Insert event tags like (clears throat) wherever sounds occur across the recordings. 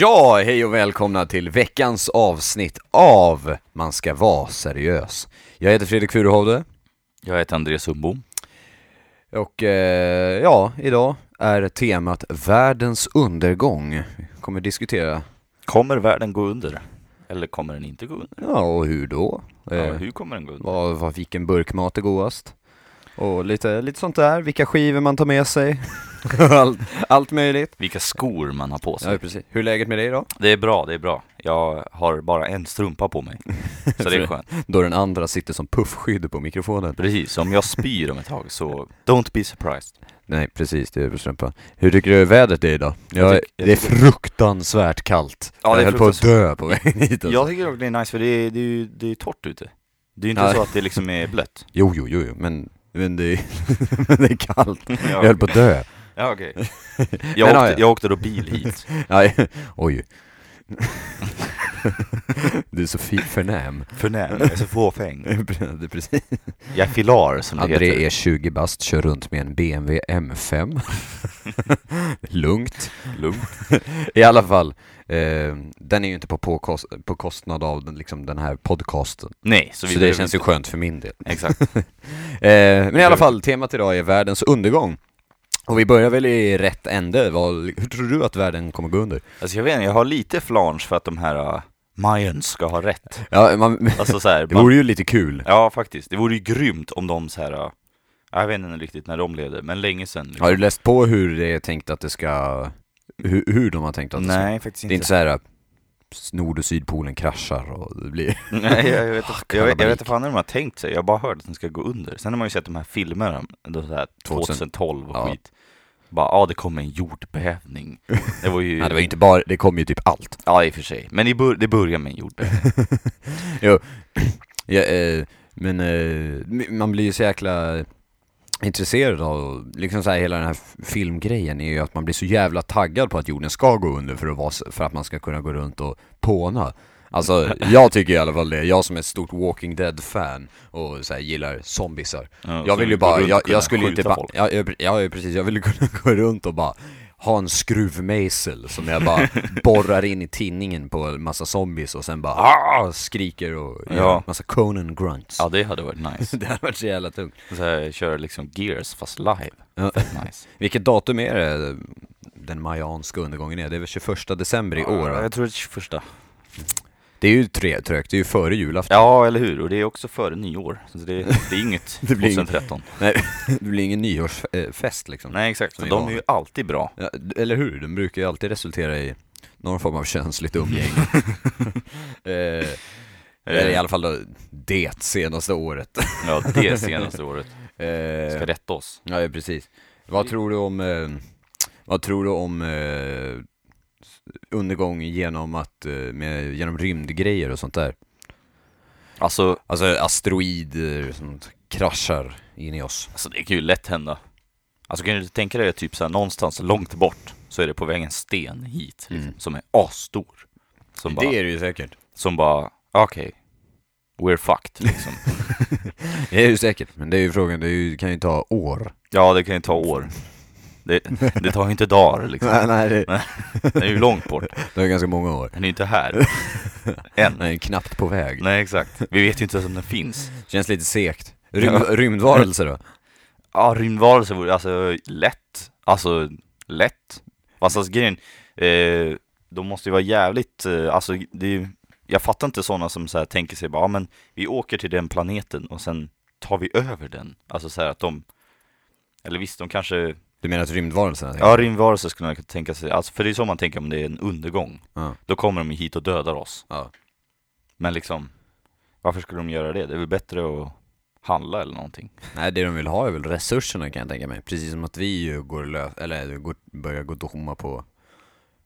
Ja, hej och välkomna till veckans avsnitt av Man ska vara seriös. Jag heter Fredrik Furuhovde Jag heter Andreas Sundbom. och eh, ja, idag är temat världens undergång. Vi kommer diskutera, Kommer världen gå under? Eller kommer den inte gå under? ja och hur då? Ja, Eh, hur kommer den gå under? vad, vad, vilken burkmat är godast? Och lite, lite sånt där, vilka skivor man tar med sig. (laughs) allt, allt möjligt. Vilka skor man har på sig. Ja, precis. Hur är läget med dig då? Det är bra, det är bra. Jag har bara en strumpa på mig. (laughs) Så det är skönt. Då den andra sitter som puffskydd på mikrofonen. Precis, om jag spyr om ett tag så don't be surprised. Nej, precis, det är på strumpan. Hur tycker du vädret är idag? Jag tyck- jag det är fruktansvärt kallt. Ja, jag höll på att dö på vägen (laughs) hit alltså. Jag tycker dock det är nice för det är, det är ju det är torrt ute. Det är ju inte Ja. så att det liksom är blött. Jo, jo, jo, jo, men, men, det, är, men det är kallt. Ja, Jag höll på att dö. Ja, okej. (laughs) Men, Jag, ja, åkte, ja. jag åkte då bil (laughs) hit. Nej, (laughs) oj. Du är så fi- förnäm. Förnäm, jag är så fåfäng. Det precis. Jag är filar som det André heter. är 20 bast, kör runt med en BMW M5. Lugnt. Lugnt. I alla fall, eh, den är ju inte på, påkost, på kostnad av den, liksom, den här podcasten. Nej, så Så, vi det behöver känns ju inte- skönt för min del. Exakt. Eh, men i alla fall, temat idag är världens undergång. Och vi börjar väl i rätt ände. Vad, hur tror du att världen kommer gå under? Alltså jag vet inte, jag har lite flange för att de här uh, Mayans ska ha rätt. Ja, man, Alltså så här, (laughs) det man, vore ju lite kul. Ja, faktiskt. Det vore ju grymt om de så här. uh, jag vet inte riktigt när de levde, men länge sedan. Liksom. Har du läst på hur det är tänkt att det ska... Hur, hur de har tänkt att det ska... Nej, faktiskt Det inte. är inte så här att Nord och Sydpolen kraschar och det blir... (laughs) Nej, jag, vet inte, (laughs) jag, vet- jag vet fan hur de har tänkt sig. Jag har bara hört att den ska gå under. Sen har man ju sett de här filmerna, så här 2012 och Ja. skit. Bara, ja det kommer en jordbävning. (laughs) Det var ju... Nej, det var ju inte bara... Det kom ju typ allt. Ja, i och för sig. Men det börjar med en jordbävning. (laughs) jo, (clears throat) ja, eh, men eh, man blir ju så jäkla intresserad av, liksom så här, hela den här filmgrejen är ju att man blir så jävla taggad på att jorden ska gå under för att, vara, för att man ska kunna gå runt och påna. Alltså, jag tycker i alla fall det. Jag som är ett stort Walking Dead-fan och så här, gillar zombisar. Ja, Jag vill ju bara, jag, jag skulle ju inte bara, ja, jag, ja precis, jag ville kunna gå runt och bara ha en skruvmejsel som jag bara (laughs) borrar in i tinningen på en massa zombies och sen bara ah, skriker och Ja. gör massa Conan grunts. Ja, det hade varit nice. (laughs) Det hade varit så jävla tungt. Så här, kör liksom Gears fast live. Ja. Fett nice. (laughs) Vilket datum är det den mayanska undergången är? Det är väl 21 december i år va? Jag tror det är 21. Det är ju tre trögt, det är ju före julafton. Ja, eller hur? Och det är också före nyår. Så det, det är inget (laughs) Det blir 2013. Nej, (laughs) det blir ingen nyårsfest liksom. Nej, exakt. I de är ju alltid bra. Ja, eller hur? Den brukar ju alltid resultera i någon form av könsligt umgänge. (laughs) eh, eller i alla fall då, det senaste året. Ja, det senaste året. Eh, Ska rätta oss. ja, precis. Vad tror du om, eh, vad tror du om eh, undergång genom att, eh, med, genom rymdgrejer och sånt där? Alltså, Alltså asteroider som kraschar in i oss. alltså, det kan ju lätt hända. Alltså kan du tänka dig typ så här, någonstans långt bort så är det på väg en sten hit liksom, Mm. som är asstor. Som bara, Det är det ju säkert. som bara okej, we're fucked liksom. (laughs) Det är ju säkert, men det är ju frågan, det ju, kan ju ta år. Ja, det kan ju ta år. Det, det tar ju inte dagar liksom. nej, det, Det är ju långt bort. (laughs) det är ganska många år. Den är ju inte här. (laughs) Än. Nej, knappt på väg. Nej, exakt. Vi vet ju inte ens om den finns. Känns lite segt. Rymd, Ja. Rymdvarelser då? Ja, rymdvarelser vore alltså lätt. Alltså, lätt. Fast alltså grejen, eh, de måste ju vara jävligt, eh, alltså det är, ju- jag fattar inte sådana som så här tänker sig bara, ja men vi åker till den planeten och sen tar vi över den. Alltså så här att de, eller visst, de kanske, Du menar att rymdvarelserna? ja rymdvarelser skulle man kunna tänka sig, alltså för det är så man tänker om det är en undergång. Ja. Då kommer de hit och dödar oss. Ja. Men liksom, varför skulle de göra det? Det är väl bättre att handla eller någonting. Nej, det de vill ha är väl resurserna kan jag tänka mig. Precis som att vi ju går lös, eller går, börjar gå tomma på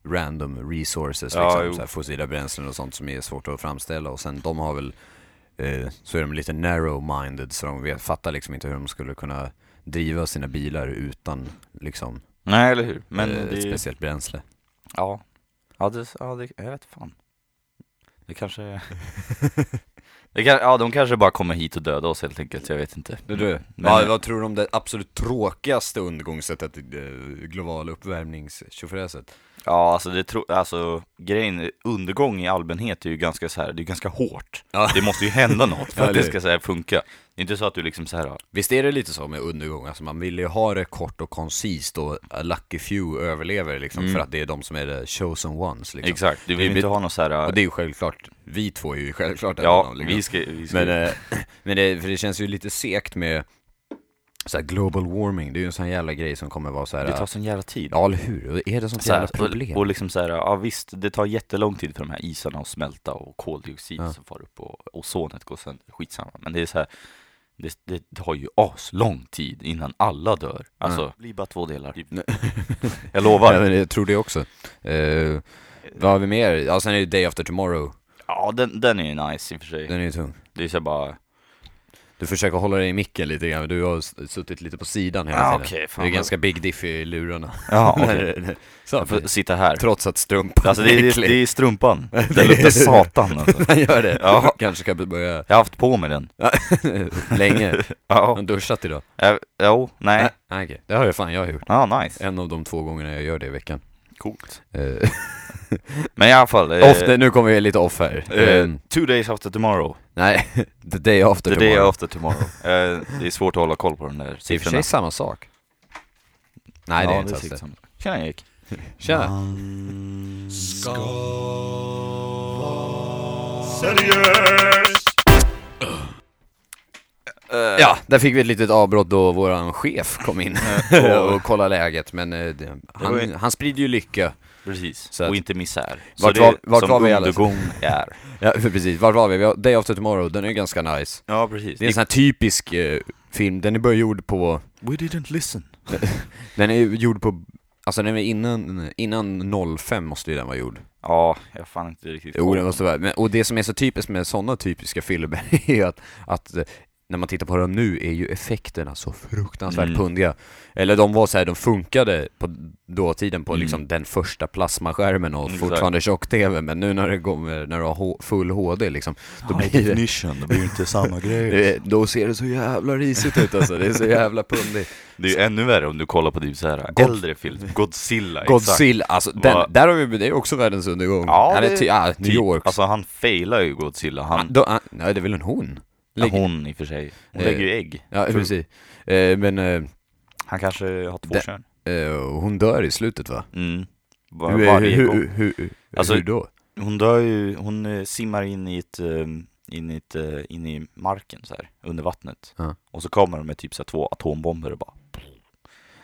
random resources, Ja, liksom, så här fossila bränslen och sånt som är svårt att framställa. Och sen de har väl, eh, så är de lite narrow-minded, så de vet, fattar liksom inte hur de skulle kunna driva sina bilar utan liksom Nej, eller hur? Men eh, det, ett speciellt bränsle. ja. Ja, det, ja det, jag vet fan. Det kanske, (laughs) Det kan, ja, de kanske bara kommer hit och döda oss helt enkelt, jag vet inte. Det du. Men- ja, vad tror du om det absolut tråkigaste undergångssättet, global uppvärmningstjofräset? Ja, alltså det tro, alltså grejen, undergång i allmänhet är ju ganska så här, det är ganska hårt. Ja. Det måste ju hända något för att det ska så här funka. Det är inte så att du liksom så här, Visst är det lite så med undergång, alltså man vill ju ha det kort och koncist och lucky few överlever liksom, Mm. för att det är de som är the chosen ones liksom. exakt, du vill blir- inte ha något så här, Och det är ju självklart, vi två är ju självklart ja, dem, liksom. vi ska, vi ska Men, eh, (laughs) men det, för det känns ju lite segt med så här global warming, det är ju en sån jävla grej som kommer vara så här. det tar sån jävla tid. Ja eller hur, Och är det sånt Så här, jävla problem? och, och liksom så här, ja visst, det tar jättelång tid för de här isarna att smälta och koldioxid Ja. som far upp och ozonet går sönder, skitsamma. Men det är så här, det, det tar ju aslång tid innan alla dör. Alltså, Ja. det blir bara två delar. (laughs) Jag lovar. Ja, men jag tror det också. Eh, vad har vi mer? Ja, sen är det Day After Tomorrow, Ja, den, den är ju nice i och för sig. den är ju tung. Det är så här bara, Du försöker hålla dig i micken lite grann, du har suttit lite på sidan hela Ja, tiden. okej, fan det är ganska big diff i lurarna. ja (laughs) okej. så, Jag får sitta här. trots att strumpan Alltså det, är- det, det är strumpan. (laughs) Den luktar satan alltså. (laughs) Gör det. Ja. Kanske ska börja Jag har haft på mig den. länge. Har Ja. du duschat idag? Jag, jo, nej. Nej, okej. Det har jag fan jag har gjort. Ja, nice. En av de två gångerna jag gör det i veckan. Coolt. (laughs) Men i alla fall. eh, ofta, nu kommer vi lite off här. eh, Eh, two days after tomorrow. nej, (laughs) the day after The tomorrow. day after tomorrow. (laughs) Eh, det är svårt att hålla koll på de där Det är i och för siffrorna. sig samma sak. Nej, det är inte alls det. samma. Tjena Erik. Tjena! Ja, där fick vi ett litet avbrott då våran chef kom in och- kollade läget, men eh, det, han, ju- han sprider ju lycka. Precis, Så att- och inte misär. Så Vart det var- vart som var vi undergång är. (laughs) Ja, precis. Vart var vi? vi har Day After Tomorrow, den är ganska nice. Ja, precis. Det är en sån här typisk eh, film, den är bara gjord på, We didn't listen. (laughs) den är gjord på, alltså den är innan, innan 05 måste ju den vara gjord. Ja, jag fan inte riktigt Jo, det måste vara, men, och det som är så typiskt med sådana typiska filmer (laughs) är ju att, att eh, när man tittar på dem nu är ju effekterna så fruktansvärt Mm. pundiga. Eller de var så här, de funkade på dåtiden på Mm. liksom den första plasmaskärmen och Exakt. fortfarande tjock-tv, men nu när det kommer, när du har full HD liksom, då High blir det, det blir inte samma (laughs) grej. det, då ser det så jävla risigt ut alltså, det är så jävla pundigt. Det är ju ännu värre om du kollar på typ så här God- äldre film, Godzilla, exakt. Godzilla, alltså den, Vad- där har vi, det är också världens undergång. Ja, Eller det- ty, ja, New Typ, York. Alltså han failar ju Godzilla, han, Han, då, han, nej det är väl en hon? Ja, Ligger- hon i och för sig, hon Eh, lägger ju ägg. Ja, Tror- precis. Eh, men eh, Han kanske har två Det- kön. eh, hon dör i slutet va? Mm. Var, Hur, varje hur, gång. hur, hur, Alltså- hur då? Hon dör ju, hon eh, simmar in i ett, eh, in i, ett, eh, in i marken så här, under vattnet. Ja. Och så kommer de med typ så här, två atombomber och bara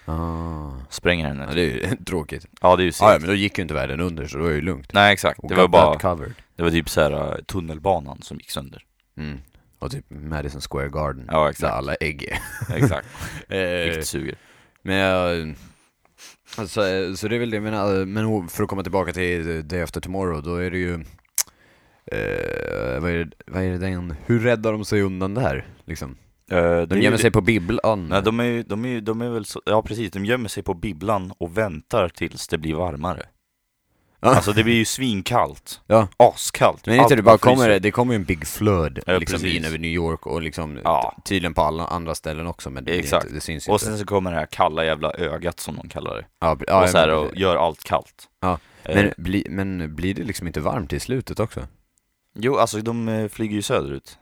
Ah. spränger henne. Ja, det är ju (laughs) tråkigt. Ja det är ju Ah, ja, men då gick ju inte världen under så då var det ju lugnt. Nej exakt, Och det var bara, covered. det var typ så här eh, tunnelbanan som gick sönder. Mm. Och typ Madison Square Garden. Ja Där exakt, alla ägg är. exakt. (laughs) Eh, Vilket suger. men jag... Alltså, eh, så det är väl det jag menar, men för att komma tillbaka till Day After Tomorrow, då är det ju... Eh, vad, är det, vad är det den, hur räddar de sig undan det här? Liksom? Eh, De ju- gömmer sig på bibblan. Nej de är ju, de är de är väl så, ja precis, de gömmer sig på bibblan och väntar tills det blir varmare. Alltså det blir ju svinkallt. Ja. Askallt. Men inte det bara kommer, det kommer ju en big flood Ja, liksom precis. in över New York och liksom Ja. tydligen på alla andra ställen också men det, Exakt. inte, det syns ju Och inte. sen så kommer det här kalla jävla ögat som de kallar det. ja, ja, och så här och gör allt kallt. Ja, Eh, men, bli, men blir det liksom inte varmt i slutet också? Jo, alltså de eh, flyger ju söderut.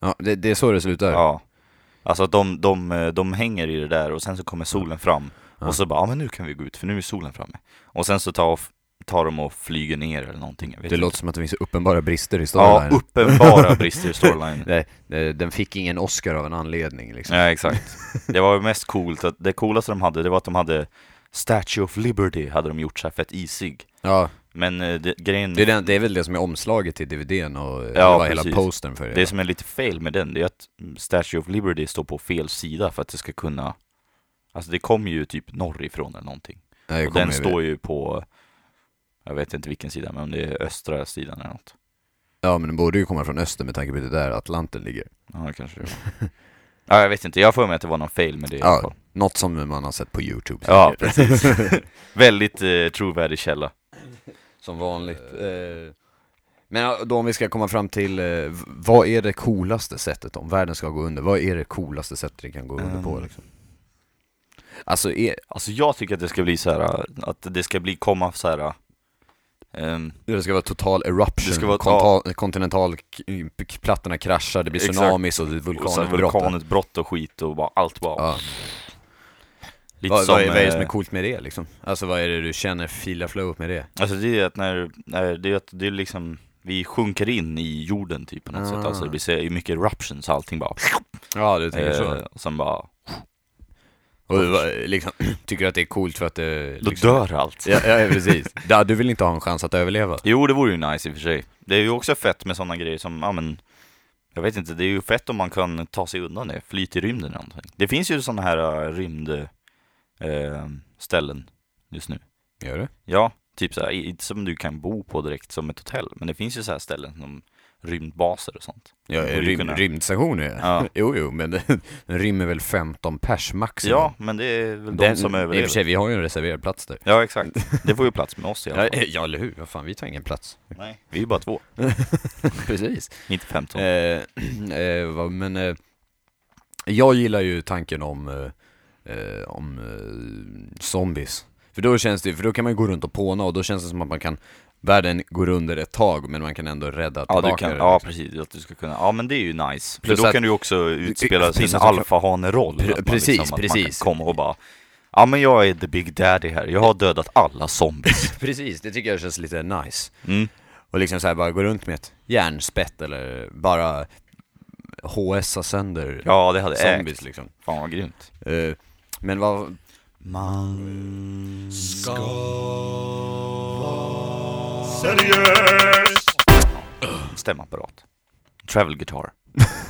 Ja, det, det är så det slutar? Ja. Alltså de, de, eh, de hänger i det där och sen så kommer solen fram. Och så bara, ja men nu kan vi gå ut för nu är solen framme. Och sen så tar, tar de och flyger ner eller någonting. Det låter som att det finns uppenbara brister i Ja, storylinen. uppenbara (laughs) brister i storylinen. den fick ingen Oscar av en anledning liksom. Ja, exakt. (laughs) Det var ju mest coolt, att det coolaste de hade, det var att de hade Statue of Liberty hade de gjort så här fett isig. Ja, Men eh, det, grejen, det är, den, det är väl det som är omslaget till DVDn och Ja, ja, hela postern för det. det som är lite fel med den, det är att Statue of Liberty står på fel sida för att det ska kunna Alltså det kommer ju typ norrifrån eller någonting. Ja, Och den står ju på Jag vet inte vilken sida, men om det är östra sidan eller något. Ja, men den borde ju komma från öster med tanke på att det är där Atlanten ligger. Ja, det kanske det var. (laughs) Ja, jag vet inte. Jag får mig att det var någon fail med det i alla Ja, fall. något som man har sett på Youtube. Ja, säkert. precis. (laughs) (laughs) Väldigt eh, trovärdig källa. Som vanligt. Eh, Men då om vi ska komma fram till, eh, vad är det coolaste sättet om världen ska gå under? Vad är det coolaste sättet det kan gå under på Ehm. liksom? Alltså, är, Alltså jag tycker att det ska bli så här att det ska bli komma så här. Ehm, det ska vara total eruption, Det ska vara- konta- kontinentalplattorna kraschar, det blir Exakt. tsunamis och så vulkanutbrott. och skit och bara, allt bara. Ja. Lite Vad, som, vad, är, vad är det som är eh, coolt med det liksom? Alltså vad är det du känner filar flow med det? Alltså det är att när, när det är att det är liksom Vi sjunker in i jorden typ på något Ah. sätt, alltså det blir så mycket eruptions, allting bara Ja, du tänker så? eh, Och sen bara, Och (clears throat) du var- liksom, tycker att det är coolt för att det... då Liksom, dör allt Ja, ja precis. (laughs) Ja, du vill inte ha en chans att överleva? Jo det vore ju nice i och för sig Det är ju också fett med sådana grejer som, ja men Jag vet inte, det är ju fett om man kan ta sig undan det, flyt i rymden eller någonting Det finns ju sådana här uh, rymd eh, ställen just nu Gör det? Ja, typ såhär, inte som du kan bo på direkt som ett hotell Men det finns ju så här ställen som rymdbaser och sånt Ja, rym, kunna- rymdstationer ja. (laughs) Jo, jo, men den (laughs) rymmer väl 15 pers maximum? Ja, men det är väl de den, som I och överlever för sig, vi har ju en reserverad plats där. Ja exakt, (laughs) det får ju plats med oss i alla Ja, fall eh, ja eller hur? Vad fan, vi tar ingen plats. Nej, vi är ju bara två, Precis. inte 15 Eh, (clears throat) eh, men eh, jag gillar ju tanken om, eh, eh, om zombies. För då känns det, för då kan man ju gå runt och påna och då känns det som att man kan Världen går under ett tag men man kan ändå rädda Ja, tillbaka kan, det, ja liksom. precis, att du ska kunna, ja men det är ju nice För Plus då att- kan du ju också utspela sin att alfahane-roll att man precis, liksom, att precis. Man kan komma och bara Ja men jag är the big daddy här, jag har dödat alla zombies (laughs) Precis, det tycker jag känns lite nice. mm. Och liksom så här bara gå runt med ett järnspett eller bara HSa sönder Ja det hade zombies ägt, liksom. fan vad grymt Eh, men vad, Man Seriöst! Stämapparat Travel guitar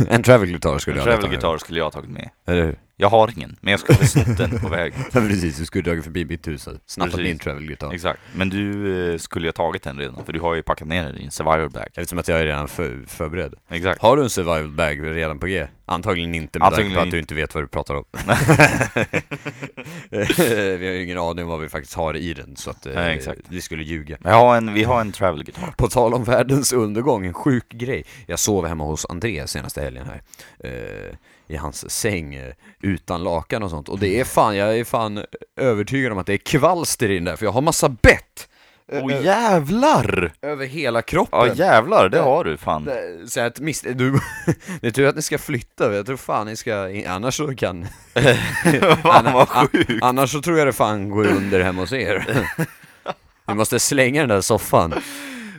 en travel guitar skulle En jag travel ta med. guitar skulle jag ha tagit med Eller hur? Jag har ingen, men jag skulle ha snott den på väg (laughs) precis, du skulle dragit förbi mitt hus och snappat min travel guitar. Exakt, men du eh, skulle ju ha tagit den redan, för du har ju packat ner den i en survivor bag Eftersom att jag är redan för, förberedd. Exakt Har du en survival bag redan på G? Antagligen inte med Antagligen tanke på att du inte vet vad du pratar om. (laughs) (laughs) vi har ju ingen aning om vad vi faktiskt har i den, så att eh, Nej, exakt. vi skulle ljuga. Jag har en, vi har en travel guitar På tal om världens undergång, en sjuk grej. Jag sov hemma hos André senaste helgen här. Eh, I hans säng eh, utan lakan och sånt. Och det är fan, jag är fan övertygad om att det är kvalster i den där, för jag har massa bett! Åh jävlar! Över hela kroppen. Ja jävlar, det har du fan Det- Så att miss, du, (laughs) det är tur att ni ska flytta, jag tror fan ni ska, annars så kan (laughs) Fan vad sjukt! Annars så tror jag det fan går under hemma hos er (laughs) Vi måste slänga den där soffan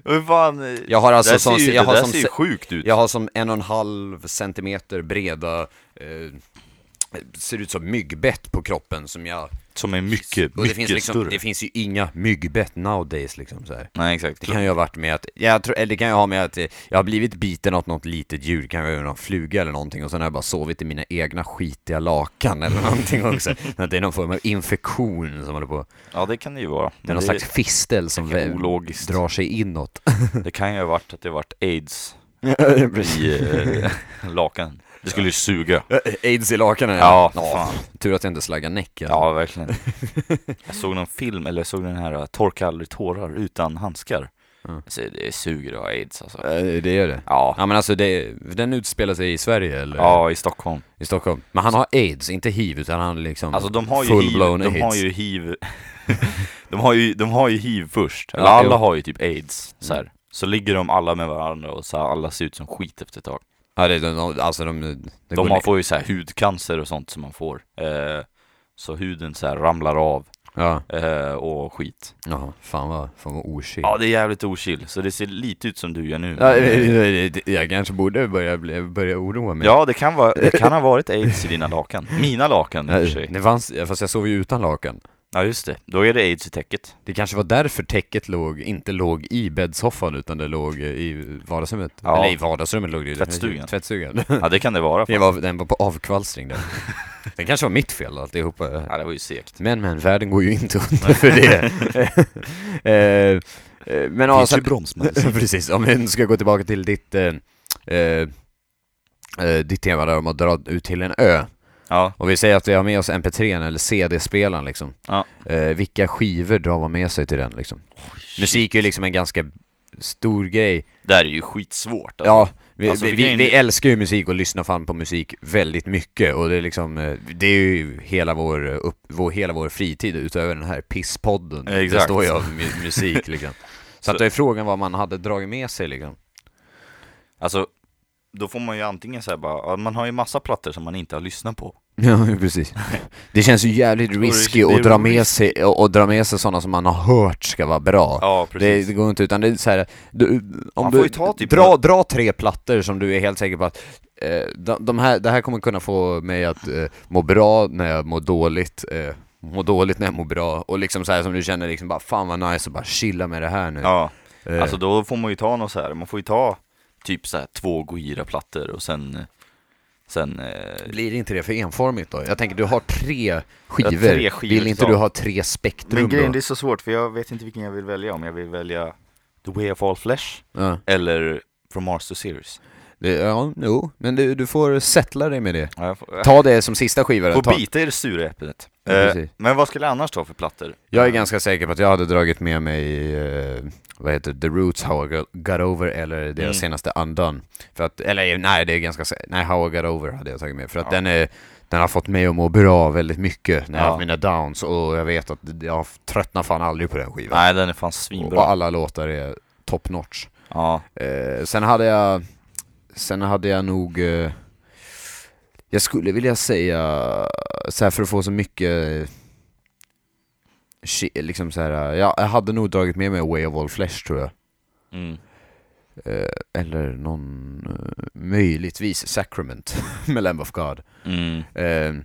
Hur fan? Jag har alltså som, ser ju, jag har som, sjukt ut jag har som en och en halv centimeter breda eh, Ser ut som myggbett på kroppen som jag Som är mycket, Och det mycket finns liksom, större det finns ju inga myggbett nowadays liksom så här. Nej exakt Det kan ju ha varit med att, jag tror, eller det kan ju ha med att eh, jag har blivit biten av något litet djur, det kan vara någon fluga eller någonting och sen har jag bara sovit i mina egna skitiga lakan eller (laughs) någonting också. Att det är någon form av infektion som håller på, Ja det kan det ju vara det är någon det, slags fistel som drar sig inåt. det kan ju ha varit att det har varit aids (laughs) i eh, lakan Det skulle ju suga. Aids i lakanen Ja, fan. Tur att jag inte slaggar näck alltså. Ja verkligen. (laughs) Jag såg någon film, eller jag såg den här uh, Torka aldrig tårar utan handskar. Mm. alltså, Det suger att ha aids alltså. Eh, Det är det. Ja, Ja men alltså det, den utspelar sig i Sverige eller? Ja i Stockholm. I Stockholm. Men han har aids, inte hiv utan han har liksom Alltså de har ju hiv, full-blown de har aids. ju hiv. (laughs) De, har ju, de har ju hiv först, eller Ja, alla jo. har ju typ aids så, här. så ligger de alla med varandra och så här, alla ser ut som skit efter ett tag Ja det, de, de, alltså de, De har, ner. får ju så här hudcancer och sånt som man får eh, Så huden så här ramlar av Ja, eh, och skit jaha, fan vad, fan vad ochill. Ja det är jävligt ochill, så det ser lite ut som du gör nu Ja, jag kanske borde börja, börja oroa mig. Ja det kan, vara, det kan ha varit aids i dina lakan Mina lakan i och för Ja, sig det fanns, fast jag sov ju utan lakan. Ja just det, då är det aids i täcket Det kanske var därför täcket låg, inte låg i bäddsoffan utan det låg eh, i vardagsrummet. Ja. Eller i vardagsrummet låg det ju. Tvättstugan. Tvättstugan. (laughs) Ja det kan det vara Det var, den var på avkvallstring där. (laughs) Den kanske var mitt fel alltihopa. Ja det var ju segt Men men, världen går ju inte under för det. (laughs) eh, eh, men ja, sen, bromsmedicin precis, om vi ska gå tillbaka till ditt, eh, eh, eh, ditt tema där om att dra ut till en ö. Ja, Och vi säger att vi har med oss MP3 eller CD-spelaren liksom. Ja. Eh, vilka skivor drar man med sig till den liksom? Musik är ju liksom en ganska stor grej. Det här är ju skitsvårt alltså. Ja, vi, Alltså, vi, vi, vi älskar ju musik och lyssnar fan på musik väldigt mycket och det är liksom, eh, det är ju hela vår, eh, upp, vår, hela vår fritid utöver den här pisspodden. Det Exakt. står ju av mu- musik liksom. (laughs) Så att Så- det är frågan vad man hade dragit med sig liksom. Alltså, då får man ju antingen säga bara, man har ju massa plattor som man inte har lyssnat på. (laughs) Ja, precis. Det känns ju jävligt risky att dra med sig, och, och dra med sig sådana som man har hört ska vara bra. Ja, precis. det går inte, utan det är så här, du, om Man du, får ju ta typ dra, dra tre plattor som du är helt säker på att eh, de, de här, det här kommer kunna få mig att eh, må bra när jag mår dåligt, eh, må dåligt när jag mår bra, och liksom så här som du känner liksom bara fan vad nice att bara chilla med det här nu. Ja, Eh, alltså då får man ju ta något så här. man får ju ta typ så här två Gojira-plattor och sen, sen eh, blir inte det för enformigt då? Jag tänker du har tre skivor, tre skivor vill inte kvar. du ha tre spektrum Men grejen, då? det är så svårt för jag vet inte vilken jag vill välja, om jag vill välja The Way of All Flesh Ja, eller From Mars to Series. Det, ja jo, men du, du får settla dig med det. Ja, får, Ta det som sista skiva får Ta, bita i det sura äpplet. Ja, Eh, men vad skulle jag annars ta för plattor? Jag är ganska säker på att jag hade dragit med mig, eh, vad heter The Roots, How I Got- Over eller deras Mm. senaste Undone. För att, eller nej, det är ganska sä- nej How I Got Over hade jag tagit med. För att Ja. den är, den har fått mig att må bra väldigt mycket när jag Ja. haft mina downs och jag vet att jag tröttnar fan aldrig på den skivan. Nej, den är fan och svinbra. alla låtar är top notch. Ja, Eh, sen hade jag, sen hade jag nog, eh, jag skulle vilja säga, så för att få så mycket, liksom så här, ja, jag hade nog dragit med mig Way of All Flesh tror jag. mm. Eh, eller någon, eh, möjligtvis Sacrament (laughs) med Lamb of God. Mm. Eh,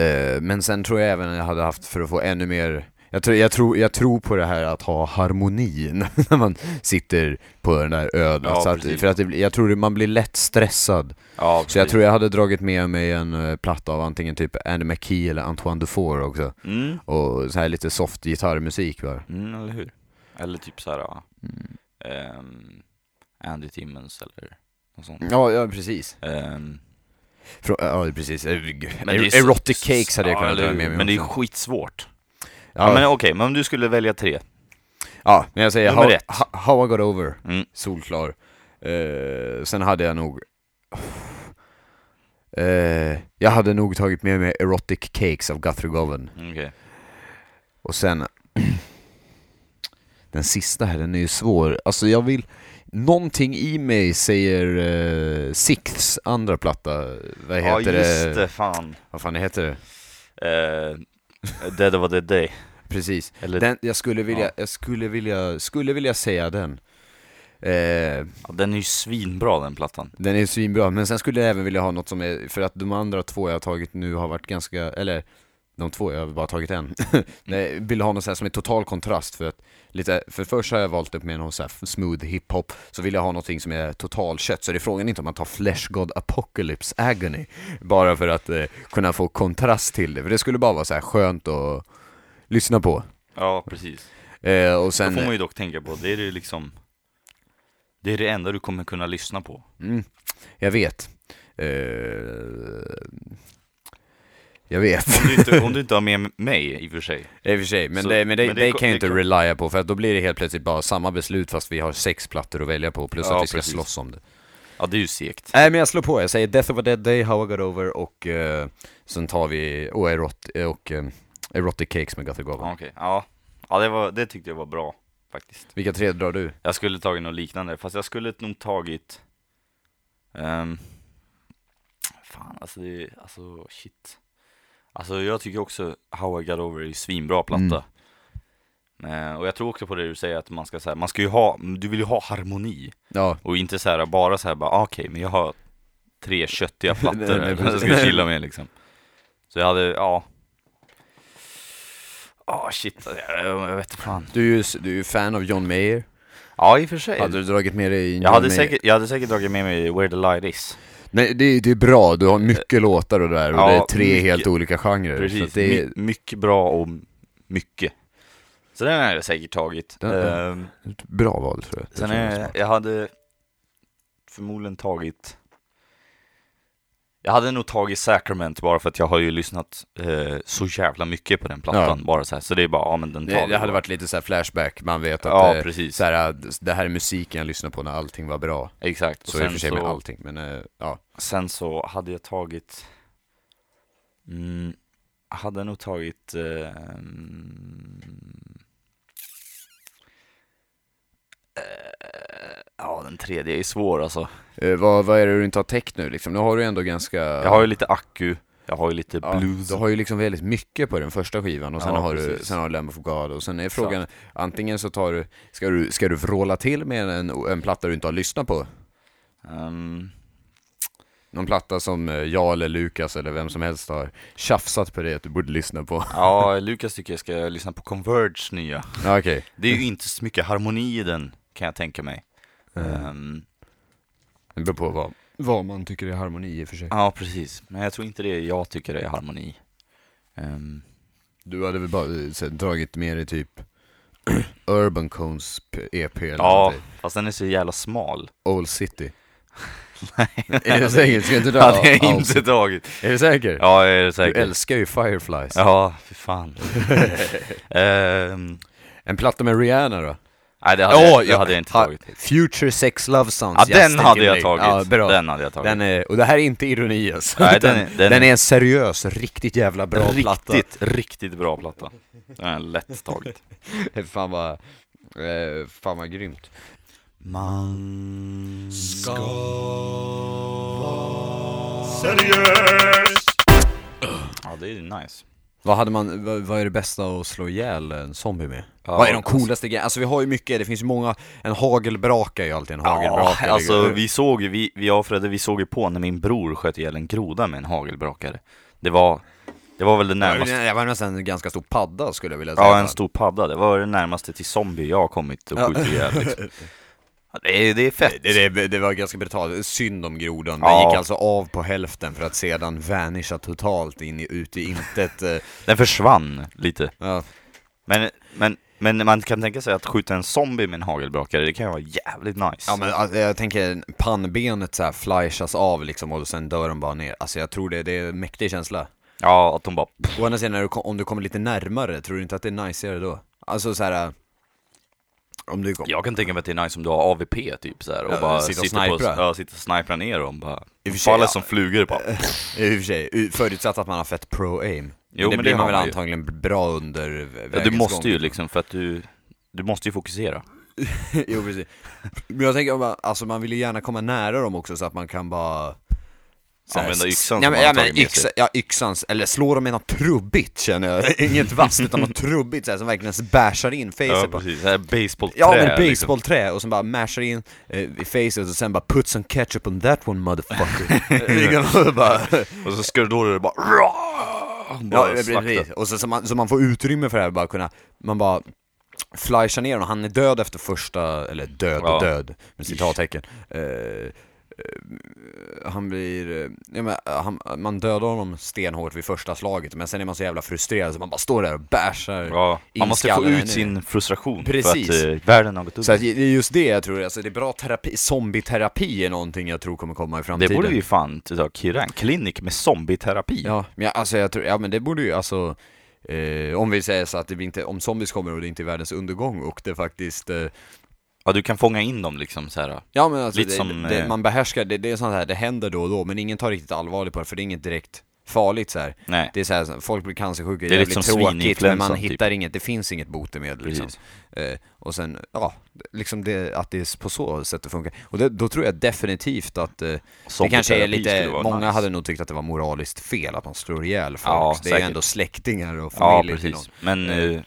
eh, men sen tror jag även jag hade haft för att få ännu mer jag tror, jag, tror, jag tror på det här att ha harmoni (laughs) när man sitter på den där ön. Ja, så att, för att det, jag tror man blir lätt stressad. Ja, Så jag tror jag hade dragit med mig en eh, platta av antingen typ Andy McKee eller Antoine Dufour också. Mm. Och så här lite soft gitarrmusik va. Mm, eller hur? Eller typ såhär, ja. Mm. ehm, Andy Timmons eller något sånt. Ja, ja precis. Ehm, Frå, ja, precis. Men är så- Erotic Cakes hade jag ja, kunnat eller dra med mig Men det är också. skitsvårt. Ja, Ja, men okej, men om du skulle välja tre. ja, men jag säger Nummer how, ett. how, how I Got Over. Mm. Solklar. Eh, sen hade jag nog... Eh, jag hade nog tagit med mig Erotic Cakes av Guthrie Govan. Okej. Och sen... (clears throat) den sista här, den är ju svår. Alltså jag vill... Någonting i mig säger uh, Sixths andra platta. Vad Ja, heter just det? det, fan. Vad fan heter det? Uh, (laughs) Dead of the Day. Precis. Eller, Den, jag skulle vilja, Ja. jag skulle vilja, skulle vilja säga den. Eh, ja, den är ju svinbra den plattan. Den är svinbra, men sen skulle jag även vilja ha något som är, för att de andra två jag har tagit nu har varit ganska, eller de två, jag har bara tagit en. (laughs) Nej, vill ha något så här som är total kontrast för att lite, för först har jag valt det med någon så här smooth hiphop, så vill jag ha någonting som är total kött, så det är frågan inte om man tar Flesh God Apocalypse Agony, bara för att eh, kunna få kontrast till det, för det skulle bara vara så här skönt att lyssna på. Ja, precis. Eh, och Då sen, får man ju dock tänka på, det är det liksom Det är det enda du kommer kunna lyssna på. Mm, jag vet. Eh, jag vet. Om du inte, om du (laughs) inte har med mig i och för sig. I och för sig, men, Så- det, men, det, men det det kan det inte relya på för att då blir det helt plötsligt bara samma beslut fast vi har sex plattor att välja på plus Ja, att vi ska precis. slåss om det. Ja, det är ju segt. Nej men jag slår på, jag säger Death of a Dead Day, How I Got Over och uh, sen tar vi, och, erot, och eh, Erotic Cakes med Guthrie okej. Ja, ja det, var, det tyckte jag var bra faktiskt. Vilka tre drar du? Jag skulle tagit något liknande, fast jag skulle nog tagit ehm, Fan alltså det är, alltså shit Alltså jag tycker också How I Got Over är en svinbra platta. Eh, Och jag tror också på det du säger att man ska säga, man ska ju ha, du vill ju ha harmoni. Ja, Och inte så här bara så här bara, ah, okej men jag har tre köttiga (laughs) plattor Nej, nej, som jag ska chilla med liksom. Så jag hade, ja. Ja shit, jag, vet fan. Du är ju du är ju fan av John Mayer. Ja i och för sig. Hade du dragit med dig en jag John hade, Mayer? säkert, jag hade säkert dragit med mig Where the Light Is Nej det, det är bra, du har mycket låtar och där och Ja, det är tre mycket. helt olika genrer. Så Precis, att det är My, mycket bra och mycket Så den har jag säkert tagit Den- ett bra val tror jag. Det Sen jag jag hade förmodligen tagit Jag hade nog tagit Sacrament bara för att jag har ju lyssnat eh, så jävla mycket på den plattan, Ja. bara så här. Så det är bara, ja men den tar Det, det hade varit lite så flashback, man vet att Ja, eh, precis. så här, det här är musiken jag lyssnade på när allting var bra. Exakt. Så är det i och för sig med allting, men eh, ja. Sen så hade jag tagit mm, Hade nog tagit eh, mm, eh, Ja den tredje är svår alltså Eh, vad, vad är det du inte har täckt nu liksom? Nu har du ändå ganska... Jag har ju lite Akku Jag har ju lite Ja, blues Du har ju liksom väldigt mycket på den första skivan och sen Ja, har du, precis. sen har du Lamb of God och sen är frågan antingen så tar du, ska du, ska du vråla till med en, en platta du inte har lyssnat på? Ehm, Någon platta som eh, jag eller Lukas eller vem som helst har tjafsat på dig att du borde lyssna på? Ja, Lukas tycker jag ska lyssna på Converge nya Ja, okej. Det är ju inte så mycket harmoni i den kan jag tänka mig Ehm, Det beror på vad, vad man tycker är harmoni i och för sig. Ja precis, men jag tror inte det jag tycker är harmoni Ehm, Du hade väl bara eh, så, dragit med dig typ (clears throat) Urban Cones EP eller Ja, någonting. fast den är så jävla smal Old City. (laughs) (laughs) är du säker? Ska jag inte dra hade jag inte City? dragit Är du säker? Ja, jag är Du säker älskar ju Fireflies. Ja, för fan (laughs) Ehm, En platta med Rihanna då? Nej det hade, jag, det hade jag inte ha- tagit Future Sex Love Songs Ja den hade jag tagit, Ja, bra. den hade jag tagit Den är, och det här är inte ironi alltså. Nej, (laughs) den är- den den är- är en seriös, riktigt jävla bra platta. Riktigt, riktigt bra platta Den är lätt taget (laughs) Fan vad, eh, fan vad grymt. Man Seriös! Ja det är nice Vad hade man, vad, vad är det bästa att slå ihjäl en zombie med? Ja, vad är de alltså- coolaste grejerna? Alltså vi har ju mycket, det finns ju många, en hagelbraka är ju alltid en hagelbraka. Ja, alltså vi såg ju, vi, jag och Fredde, vi såg ju på när min bror sköt ihjäl en groda med en hagelbrakare Det var, det var väl det närmaste Det var nästan en ganska stor padda skulle jag vilja säga. Ja, en stor padda, det var det närmaste till zombie jag har kommit och skjutit ihjäl liksom. (laughs) det, är, det är fett Det, det, det var ganska brutalt, synd om grodan. Den Ja. gick alltså av på hälften för att sedan vanisha totalt in i, ut i intet. eh, Den försvann lite Ja. men, men, men man kan tänka sig att skjuta en zombie med en hagelbrakare, det kan ju vara jävligt nice Ja men alltså, jag tänker pannbenet så här flashas av liksom och sen dör de bara ner. Alltså jag tror det, det är en mäktig känsla. Ja, att de bara Å andra sidan, om du kommer lite närmare, tror du inte att det är najsigare då? Alltså så här. Om du kom... Jag kan tänka mig att det är nice om du har AVP typ så här, och Ja, bara och sitter, på, snipra. ja, sitter och sniprar ner dem bara och Faller ja. som flugor bara (laughs) I och för sig, förutsatt att man har fett pro-aim. Jo, det men blir det man väl man ju. antagligen bra under ja, vägens Du måste gång. ju liksom, för att du Du måste ju fokusera (laughs) jo precis. Men jag tänker, bara, alltså man vill ju gärna komma nära dem också så att man kan bara så här, Använda yxan ja, men, ja, men yxa, ja, yxans, eller slå dem med något trubbigt känner jag. (laughs) Inget vasst utan något trubbigt så här, som verkligen bashar in facet Ja precis, det här baseballträ Ja men liksom. baseballträ och sen bara mashar in eh, i facet och sen bara put some ketchup on that one motherfucker. (laughs) (laughs) Liksom, bara, Och så ska du då det bara ja, Bara precis. slakta. och så, så, man, så man får utrymme för det här, bara kunna, man bara flashar ner honom, han är död efter första, eller död och Ja. död, med citattecken. Eh, eh, han blir, ja, men, eh, han, man dödar honom stenhårt vid första slaget, men sen är man så jävla frustrerad så man bara står där och bashar Ja, man måste få ut sin frustration Precis. för att eh, världen har gått upp Så det är just det jag tror, alltså det är bra terapi, zombieterapi är någonting jag tror kommer komma i Det framtiden. borde vi fan Kirra, en klinik med zombieterapi Ja, men jag, alltså jag tror, ja men det borde ju alltså eh, Om vi säger så att det inte, om zombies kommer och det inte är världens undergång och det faktiskt eh, Ja, du kan fånga in dem liksom så här. Ja men alltså Lite det, som, det, eh, man behärskar, det, det är sånt här, det händer då och då men ingen tar riktigt allvarligt på det för det är inget direkt farligt så här. Nej, Det är så här, folk blir cancersjuka, Det är jävligt som tråkigt men man typ. hittar inget, det finns inget botemedel liksom. Eh, och sen, ja, liksom det, att det är på så sätt det funkar. Och det, då tror jag definitivt att eh, det kanske är lite, många nice. hade nog tyckt att det var moraliskt fel att man slår ihjäl folk. Ja, det är ju säkert. ändå släktingar och Ja, familj någon. precis. Men eh,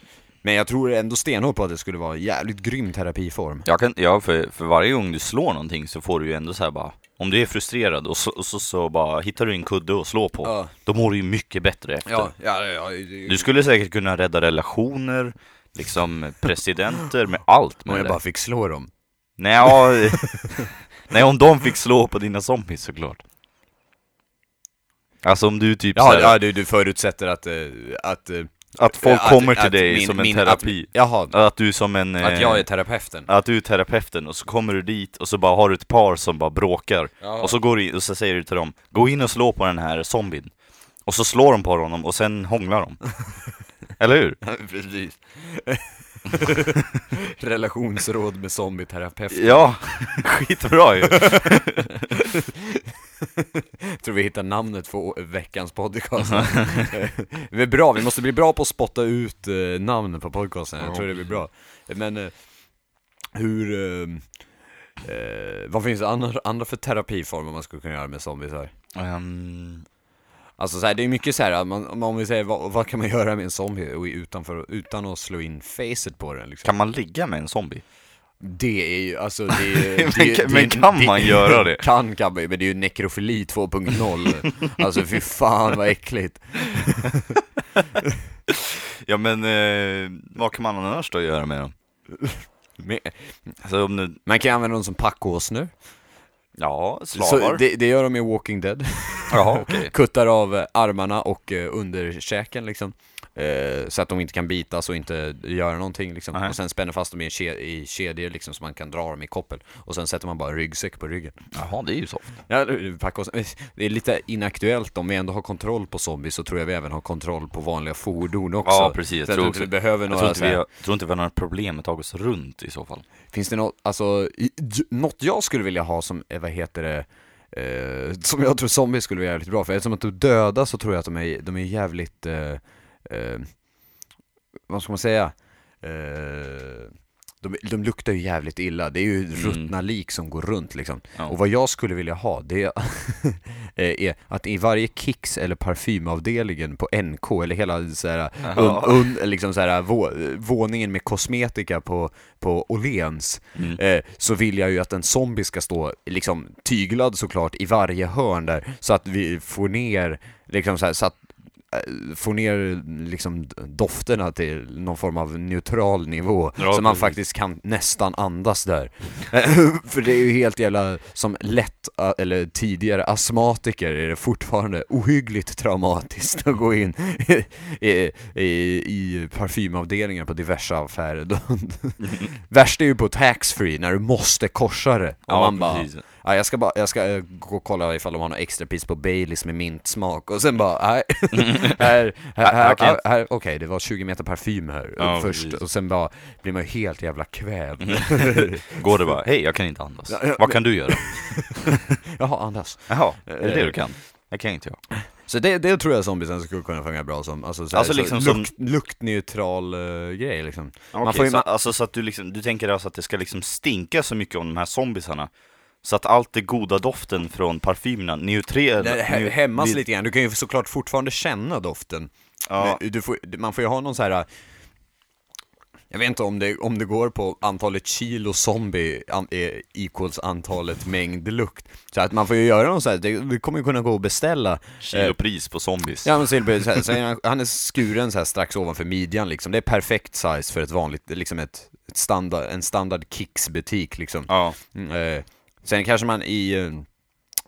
Men jag tror ändå stenhårt på att det skulle vara en jävligt grym terapiform. jag kan, ja, för, för varje gång du slår någonting så får du ju ändå så här bara Om du är frustrerad och så, och så, så bara hittar du en kudde att slå på Ja. Då mår du ju mycket bättre efter Ja, ja, ja, Du skulle säkert kunna rädda relationer, liksom presidenter med allt om med jag det. bara fick slå dem. Nej, ja, (laughs) nej, om de fick slå på dina zombies såklart. Alltså om du typ Ja, såhär, ja du, du förutsätter att, eh, att eh, Att folk Att- kommer till att dig min- som en min- terapi. Att, jaha, Att du som en... att eh, jag är terapeuten. Att du är terapeuten och så kommer du dit och så bara har du ett par som bara bråkar. Ja. Och så går du och så säger du till dem, gå in och slå på den här zombien. Och så slår de på honom och sen hånglar de. (laughs) Eller hur? Precis. (laughs) Relationsråd med zombieterapeut. Ja, (laughs) skitbra ju. (laughs) Tror vi hittar namnet för veckans podcast. (laughs) det är bra, vi måste bli bra på att spotta ut eh, namnen på podcasten. Jag tror det blir bra. Men eh, hur... Eh, vad finns det andra, andra för terapiformer man skulle kunna göra med zombies här? Ehm, Alltså så här, det är mycket så här, man, om- vi säger vad, vad kan man göra med en zombie utanför, utan att slå in facet på den liksom? kan man ligga med en zombie? Det är ju, alltså det är, (laughs) Men det, kan- det, men kan man göra det? (laughs) Kan kan man ju, men det är ju nekrofili 2.0 (laughs) Alltså fy fan vad äckligt Ja men, eh, vad kan man annars då göra med dem? Alltså om du, Man kan använda dem som packåsnor ja, Så slavar? det, det gör de i Walking Dead Jaha, okej. Kuttar av armarna och eh, underkäken liksom eh, Så att de inte kan bitas och inte göra någonting liksom. Och sen spänner fast dem i, ke- i kedjor liksom så man kan dra dem i koppel Och sen sätter man bara ryggsäck på ryggen Jaha, det är ju soft. Ja, det är lite inaktuellt, om vi ändå har kontroll på zombies så tror jag vi även har kontroll på vanliga fordon också Ja, precis. Jag Så tror vi inte behöver Jag några tror inte, vi har, tror inte vi har några problem med att ta oss runt i så fall. Finns det något, alltså, i- något jag skulle vilja ha som, eh, vad heter det, eh, som jag tror zombies skulle vara jävligt bra för eftersom att de döda så tror jag att de är, de är jävligt, eh, eh, vad ska man säga, eh, de, de luktar ju jävligt illa, det är ju ruttna lik som går runt liksom. Ja. Och vad jag skulle vilja ha, det är, (laughs) eh, är att i varje Kicks eller parfymavdelningen på NK, eller hela så här, un, un, liksom så här, vå, våningen med kosmetika på, på Åhléns, Mm. eh, så vill jag ju att en zombie ska stå liksom tyglad såklart i varje hörn där, så att vi får ner, liksom så, här, så att eh, få ner liksom dofterna till någon form av neutral nivå Ja, så man faktiskt kan nästan andas där. (laughs) (laughs) För det är ju helt jävla, som lätt, eh, eller tidigare astmatiker är det fortfarande ohyggligt traumatiskt att gå in (laughs) i, i, i parfymavdelningar på diverse affärer. Värst är ju på taxfree när du måste korsa det. Och Ja, man bara, precis. Ja, jag ska bara, jag ska eh, gå och kolla ifall de har något extra pris på Baileys med mintsmak och sen bara, nej, (laughs) här, här, här, här, här okej det var 20 meter parfym här Ja, först precis. och sen bara blir man helt jävla kvävd. (laughs) Går det bara, hej jag kan inte andas. Vad kan du göra? (laughs) Jaha, andas. Jaha, är det det Eh, du kan? Det kan inte jag. Så det, det tror jag zombiesen skulle kunna fungera bra som, alltså, så här, Alltså så liksom lukt, luktneutral eh, grej liksom. Man får ju så, alltså så att du liksom, du tänker alltså att det ska liksom stinka så mycket om de här zombisarna Så att allt det goda doften från parfymerna neutrerar he- hämmas lite grann, du kan ju såklart fortfarande känna doften. Ja. Du får, man får ju ha någon så här. Jag vet inte om det, om det går på antalet kilo zombie an, eh, equals antalet mängd lukt. Så att man får ju göra någon så här, det, vi kommer ju kunna gå och beställa Kilopris på zombies Ja men Silber, så här, så är han- han är skuren så här strax ovanför midjan liksom, det är perfekt size för ett vanligt, liksom ett, ett standard, en standard Kicks-butik liksom. Ja, Mm, eh, sen kanske man i, eh,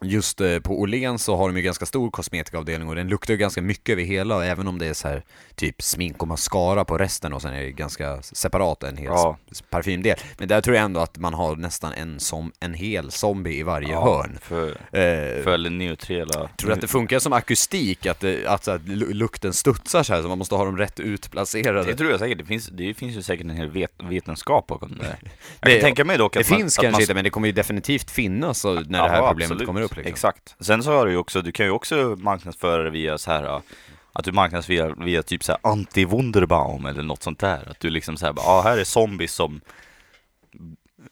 just eh, på Åhléns så har de ju ganska stor kosmetikaavdelning och den luktar ju ganska mycket över hela, även om det är så här typ smink och mascara på resten och sen är det ganska separat en hel Ja. parfymdel. Men där tror jag ändå att man har nästan en, som, en hel zombie i varje ja hörn. för, Eh, för eller neutrala Tror du att det funkar som akustik? Att, det, att, så att lu- lukten studsar så här, så man måste ha dem rätt utplacerade? Det tror jag säkert, det finns, det finns ju säkert en hel vet, vetenskap bakom det där (laughs) Jag Det- kan tänka mig dock det att man, finns att kanske man, inte, men det kommer ju definitivt finnas när det här Ja, problemet absolut. kommer upp liksom. Exakt. Sen så har du ju också, du kan ju också marknadsföra det via så här ja, att du marknadsför via, via typ så här anti-Wunderbaum eller något sånt där. Att du liksom så här, ja här är zombies som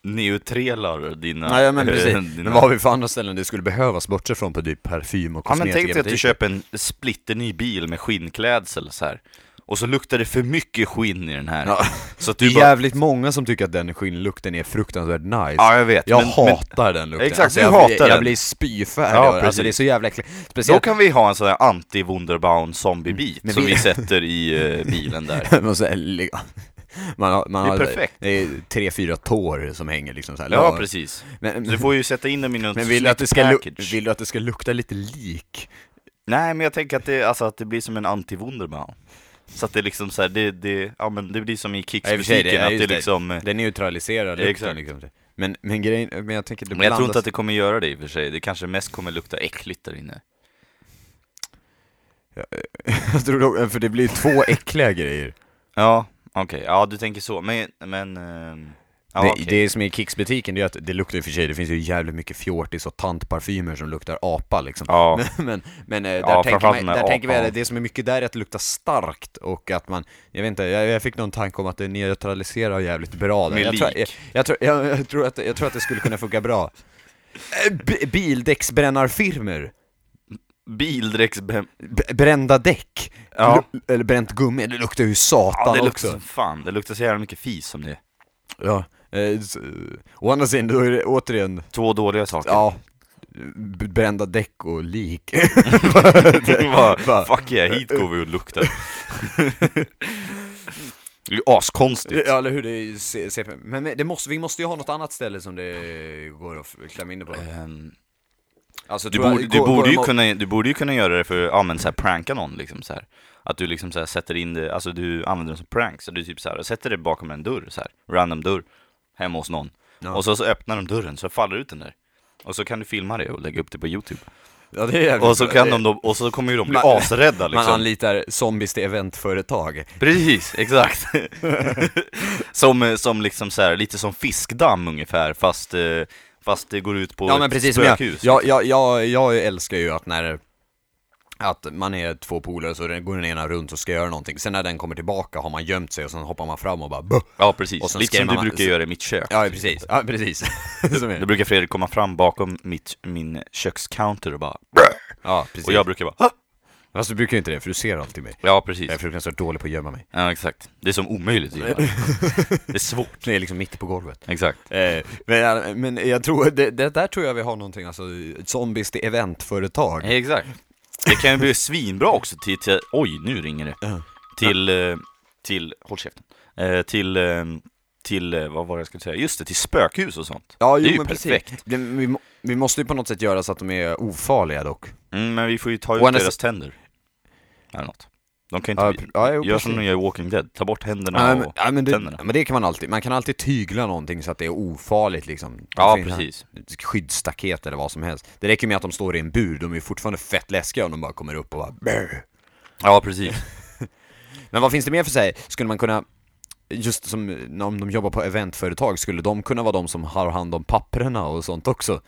neutrelar dina... Nej, ja, men (laughs) precis. dina... Men vad har vi för andra ställen det skulle behövas, bortsett från på typ parfym och Ja men kosmetika? tänk dig att du köper en splitterny bil med skinnklädsel så här. Och så luktar det för mycket skinn i den här. Ja. Så att Det du är bara... jävligt många som tycker att den skinnlukten är fruktansvärt nice. Ja jag vet. jag men, men hatar den lukten. Exakt, du jag, hatar jag, jag den. blir spyfärdig Ja, det. alltså precis. det är så jävla äckligt. då Speciellt kan vi ha en sån här anti-Wunderbaum zombie-bit Men som vi- vi sätter i eh, bilen där. (laughs) man, här, har, man Det är har perfekt. Det är tre, fyra tår som hänger liksom så här. Ja precis. Men, Du får ju sätta in dem i något men vill du, att det ska vill du att det ska lukta lite lik? Nej men jag tänker att det, alltså, att det blir som en anti-Wunderbaum. Så att det liksom så här, det, det, ja men det blir som i Ja, Kicks-butiken, är att just det. liksom Det neutraliserar lukten liksom. Men, men grejen, men jag tänker det Men jag tror inte att det kommer göra det i och för sig, det kanske mest kommer lukta äckligt där inne. (laughs) Jag tror dock, för det blir två äckliga grejer. Ja, okej, ja du tänker så, men, men ehm, ja, det, okej. det som är i Kicksbutiken, det är att det luktar och för sig, det finns ju jävligt mycket fjortis och tantparfymer som luktar apa liksom. Ja, Men, (laughs) men, men eh, där, Ja, tänker, man, där tänker vi att det som är mycket där är att det luktar starkt och att man, jag vet inte, jag, jag fick någon tanke om att det neutraliserar jävligt bra där. Jag tror, jag, jag, tror, jag, tror att, jag tror att det skulle kunna funka bra. Eh, b- Bildäcksbrännarfirmor, bildräcks... B- brända däck, Ja. Eller bränt gummi, det luktar ju satan Ja, det luktar också. fan, det luktar så jävla mycket fis som det Ja, eh, så, å andra sidan, då är det återigen, Två dåliga saker ja, brända däck och lik. (laughs) (laughs) Bara? Fuck yeah, hit går vi och luktar Det är ju askonstigt Ja eller hur, det är C- CP. Men det måste, vi måste ju ha något annat ställe som det går att klämma in det på. Ehm, Alltså, du, tror jag- borde, du, går- borde ju kunna, du borde ju kunna göra det för, ja men så här pranka någon liksom så här. Att du liksom så här sätter in det, alltså du använder det som prank, så du typ så här, sätter det bakom en dörr så här, random dörr, hemma hos någon. Ja. Och så, så öppnar de dörren, så faller ut den där. Och så kan du filma det och lägga upp det på youtube. Ja, det är jävligt Och så, bra. kan de då, och så kommer ju de bli Man- asrädda Man liksom. anlitar zombies till eventföretag. Precis, exakt. (laughs) som, som liksom så här, lite som fiskdamm ungefär, fast, eh, fast det går ut på Ja men precis som jag, spökhus. jag, jag, jag, jag älskar ju att när att man är två polare så går den ena runt och ska göra någonting, sen när den kommer tillbaka har man gömt sig och sen hoppar man fram och bara Buh! Ja precis, Och lite som du man- brukar göra i mitt kök. Ja precis, ja precis. (laughs) Då brukar Fredrik komma fram bakom mitt, min kökscounter och bara ja precis. Och jag brukar bara "Hå!" Fast du brukar ju inte det, för du ser alltid mig. Ja precis, Jag är fruktansvärt dålig på att gömma mig. ja exakt Det är som omöjligt att göra (laughs) Det är svårt Det är liksom mitt på golvet. Exakt Eh, men, men jag tror, det, det där tror jag vi har någonting, alltså zombies till eventföretag. Exakt Det kan ju bli svinbra också till, till oj nu ringer det. Till, eh, till, håll käften eh, Till, eh, till, vad var det jag skulle säga, just det, till spökhus och sånt Ja, Det är jo ju perfekt. precis. Det, vi, vi måste ju på något sätt göra så att de är ofarliga dock. mm, Men vi får ju ta ut deras tänder Eller något De kan inte Ja, ja, jo, gör som de gör i Walking Dead, ta bort händerna och men, ja, men, det, tänderna men det kan man alltid, man kan alltid tygla någonting så att det är ofarligt liksom. Ja finns precis Skyddsstaket eller vad som helst. Det räcker med att de står i en bur, de är ju fortfarande fett läskiga om de bara kommer upp och bara Brr. Ja precis (laughs) Men vad finns det mer för sig? Skulle man kunna, just som om de jobbar på eventföretag, skulle de kunna vara de som har hand om papperna och sånt också?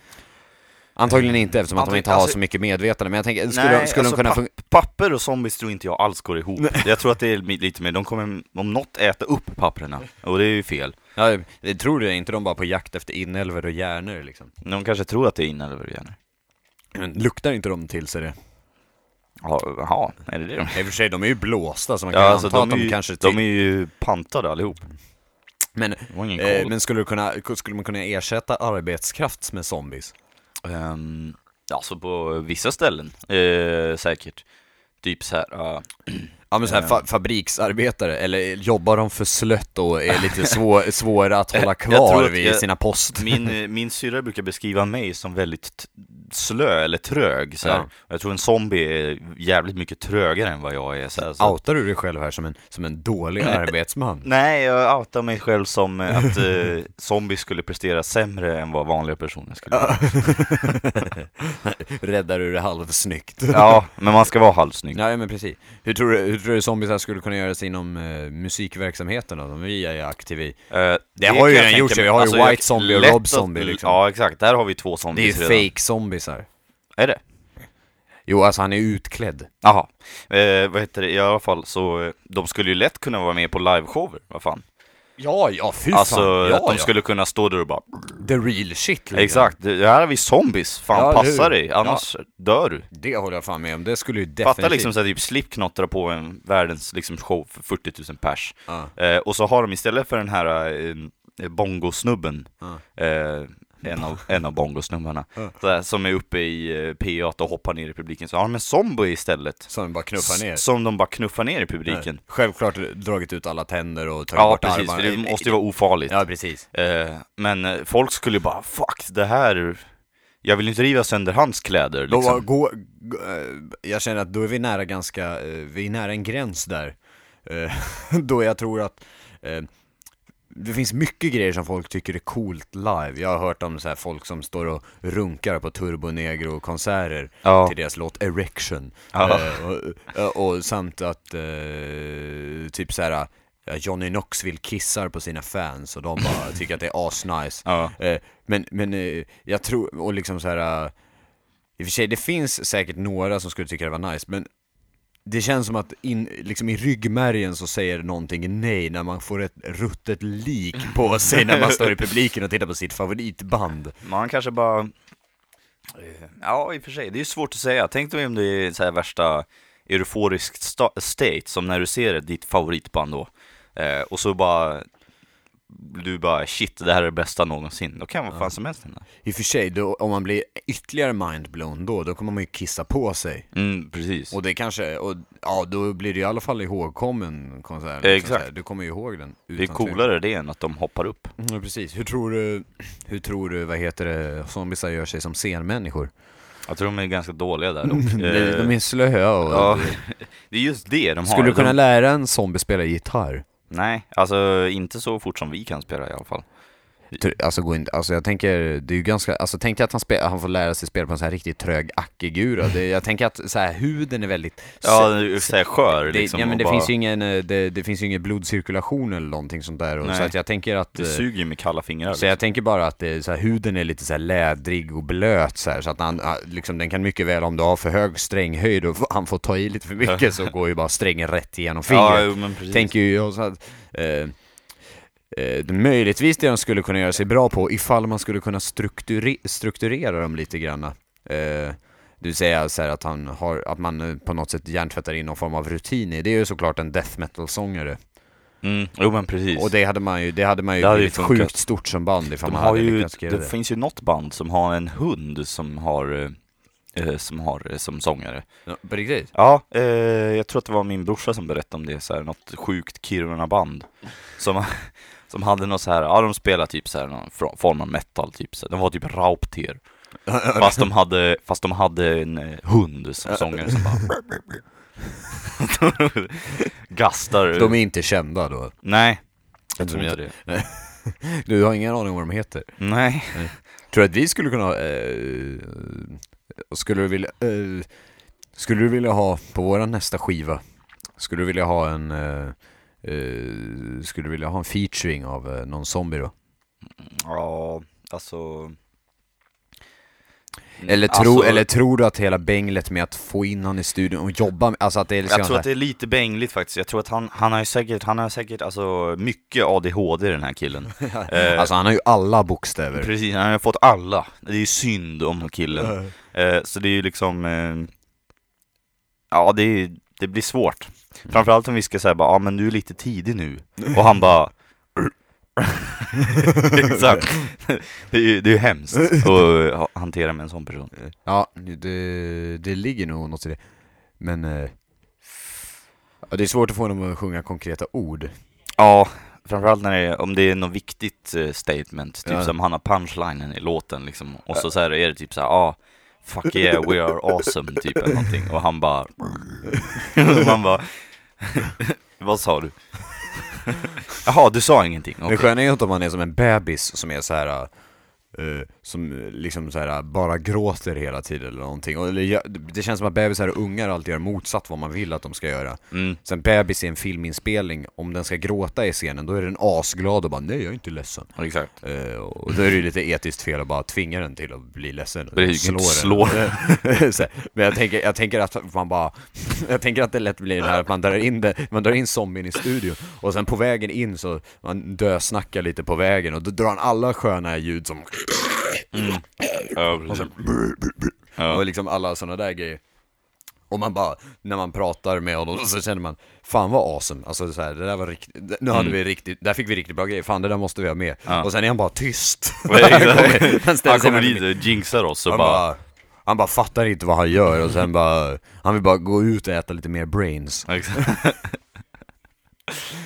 Antagligen inte eftersom att de inte har alltså- så mycket medvetande, men jag tänker, skulle, Nej, de, skulle alltså, de kunna fun- Papper och zombies tror inte jag alls går ihop Jag tror att det är li- lite mer, de kommer om något äta upp papperna Och det är ju fel Ja, jag tror det, är inte de bara på jakt efter inälvor och hjärnor liksom? De kanske tror att det är inälvor igen Men luktar inte de till sig det? Ja, Jaha, är det det? I och för sig, de är ju blåsta så man Ja, kan alltså anta de att de ju, kanske... de är ju pantade allihop Men, Det eh, men skulle, du kunna, skulle man kunna ersätta arbetskraft med zombies? Um, Alltså på vissa ställen, eh, säkert. Typ så här, uh, Ja men såhär fa- fabriksarbetare, eller jobbar de för slött och är lite svår, (laughs) svåra att hålla kvar att vid jag- sina post? Min, eh, min syrra brukar beskriva mig som väldigt slö eller trög så. Ja. Jag tror en zombie är jävligt mycket trögare än vad jag är så här, så. Outar du dig själv här som en, som en dålig arbetsman? (laughs) Nej, jag outar mig själv som eh, att eh, zombies skulle prestera sämre än vad vanliga personer skulle göra. (laughs) Räddar du det halvsnyggt? Ja, men man ska vara halvsnygg. Nej men precis. Hur tror du, hur tror du zombiesar skulle kunna göra sig inom eh, musikverksamheten då? De är ju aktiva i. Eh, Det har ju redan gjort mig. Vi har ju Alltså, jag- White Zombie och Rob Zombie, liksom. Ja, exakt. Där har vi två Det är zombies ju redan. fake zombiesar. Är det? Jo alltså han är utklädd. Jaha. Eh, vad heter det? I alla fall så, eh, de skulle ju lätt kunna vara med på liveshower, vad fan. Ja, ja fy Alltså, fan. Ja, att de ja. skulle kunna stå där och bara The real shit liksom. Exakt, det här har vi zombies, fan Ja, passa hur? dig, annars dör du. Det håller jag fan med om. Det skulle ju definitivt... Fatta liksom såhär typ Slipknot drar på en världens liksom show för 40 000 pers. Ja. Eh, och så har de istället för den här eh, bongosnubben, eh, en av, en av bongosnubbarna, Ja. såhär, som är uppe i eh, P8 och hoppar ner i publiken, så har de en zombie istället. Som bara knuffar ner. Som de bara knuffar ner i publiken. Nej. Självklart dragit ut alla tänder och tagit Ja bort precis, armarna. för det måste ju vara ofarligt. Ja precis. Eh, men eh, folk skulle ju bara 'fuck, det här' Jag vill inte riva sönder hans kläder Då liksom. gå, gå, eh, jag känner att då är vi nära ganska, vi är nära en gräns där. (laughs) Då jag tror att det finns mycket grejer som folk tycker är coolt live. Jag har hört om så här folk som står och runkar på Turbo Negro-konserter Ja. till deras låt Erection. Ja. Eh, och, och samt att eh, typ så här Johnny Knoxville kissar på sina fans och de bara (laughs) tycker att det är asnice. Ja. Eh, men, men eh, jag tror, och liksom så här. eh, I och för sig, det finns säkert några som skulle tycka det var nice, men det känns som att in, liksom i ryggmärgen så säger någonting nej när man får ett ruttet lik på sig när man står i publiken och tittar på sitt favoritband. Man kanske bara... Eh, ja, i och för sig, det är ju svårt att säga. Tänk dig om det är så här värsta euforiskt sta- state, som när du ser ditt favoritband då. Eh, och så bara... Du bara shit, det här är det bästa någonsin. Då kan vad fan som helst hända. I och för sig, då, om man blir ytterligare mindblown då, då kommer man ju kissa på sig. Mm, precis. Och det kanske, och ja då blir det i alla fall ihågkommen konsert. Eh, exakt. Du kommer ju ihåg den. Det är coolare det än att de hoppar upp. Ja, precis. Hur tror du, hur tror du, vad heter det, zombiesar gör sig som scenmänniskor? Jag tror de är ganska dåliga där dock. (laughs) De, Eh, de är slöa och... Ja, (laughs) det är just det de har. Skulle du kunna lära en zombie spela gitarr? Nej, alltså inte så fort som vi kan spela i alla fall. Alltså, gå in, alltså jag tänker, det är ju ganska, alltså tänk dig att han, spel, han får lära sig spela på en sån här riktigt trög ackegura. (laughs) Jag tänker att så här, huden är väldigt... Ja, så här skör det, liksom. ja men det bara, finns ju ingen, eh, det, det finns ju ingen blodcirkulation eller någonting sånt där. Och så att jag tänker att... Det eh, suger ju med kalla fingrar. Så jag tänker bara att det, så här, huden är lite så här lädrig och blöt så, här, så att han, liksom, den kan mycket väl, om du har för hög stränghöjd och (laughs) han får ta i lite för mycket (laughs) så går ju bara strängen rätt igenom fingret. Ja, jo, men precis. tänker ju jag så att, eh, eh, möjligtvis det de skulle kunna göra sig bra på ifall man skulle kunna strukture, strukturera dem lite grann. Eh, det vill säga så här att, han har, att man eh, på något sätt hjärntvättar in någon form av rutin i. Det är ju såklart en death metal-sångare. Mm, jo men precis. Och det hade man ju, det hade man ju Det hade blivit funkat. sjukt stort som band ifall de man har hade ju, det, det. finns ju något band som har en hund som har, eh, eh, som har som sångare. Ja, på riktigt? Ja, eh, jag tror att det var min brorsa som berättade om det, så här, något sjukt Kiruna-band. Som, som hade något så här, ja de spelade typ så här, någon form av metal typ, så de var typ Raupter. (laughs) Fast de hade, fast de hade en eh, hund som sångare som bara (laughs) Gastar. De är inte kända då? Nej, jag tror inte det. (laughs) Du har ingen aning om vad de heter? Nej. Tror du att vi skulle kunna, eh, skulle du vilja, eh, skulle du vilja ha på våra nästa skiva, skulle du vilja ha en, eh, eh, skulle du vilja ha en featuring av eh, någon zombie då? Ja, alltså... Eller, tro, Alltså, eller tror du att hela bänglet med att få in honom i studion och jobba med, alltså att det är liksom Jag tror att det är lite bängligt faktiskt. Jag tror att han, han har ju säkert, han har säkert alltså mycket ADHD den här killen. (laughs) Eh, alltså han har ju alla bokstäver. Precis, han har fått alla. Det är ju synd om killen. Eh, så det är ju liksom, eh, ja det, är, det blir svårt. Framförallt om vi ska säga bara, ja men du är lite tidig nu. Och han bara (laughs) Exakt. Det är ju det är ju hemskt att ha- hantera med en sån person. Ja, det, det ligger nog något i det. Men eh, ja, det är svårt att få honom att sjunga konkreta ord. Ja, framförallt när det är, om det är något viktigt eh, statement, typ Ja. som han har punchlinen i låten liksom, och så, så här är det typ så här, ah, fuck yeah, we are awesome, typ eller någonting, och han bara, och (laughs) man bara, (laughs) vad sa du? (laughs) Jaha, du sa ingenting, Det okej. sköna är ju inte om man är som en bebis som är så här. eh, som eh, liksom så här bara gråter hela tiden eller någonting. Och, det känns som att bebisar och ungar alltid gör motsatt vad man vill att de ska göra. Mm. Sen bebis i en filminspelning, om den ska gråta i scenen, då är den asglad och bara nej jag är inte ledsen. Ja, Exakt. Eh, och då är det ju lite etiskt fel att bara tvinga den till att bli ledsen. Det är den. slå. (laughs) Så här, Men jag tänker, jag tänker att man bara, (laughs) jag tänker att det lätt blir det här att man drar in, det, man drar in zombien i studion och sen på vägen in så man dösnackar lite på vägen och då drar han alla sköna ljud som, Ja, precis. Ja. och liksom alla sådana där grejer. Och man bara, när man pratar med honom så känner man, fan vad awesome, alltså så här, det där var riktigt, nu hade Mm. vi riktigt, där fick vi riktigt bra grejer, fan det där måste vi ha med. Ja. Och sen är han bara tyst. (laughs) Han kommer dit och jinxar oss och bara, bara, han bara fattar inte vad han gör och sen bara, han vill bara gå ut och äta lite mer brains. Exakt. (laughs)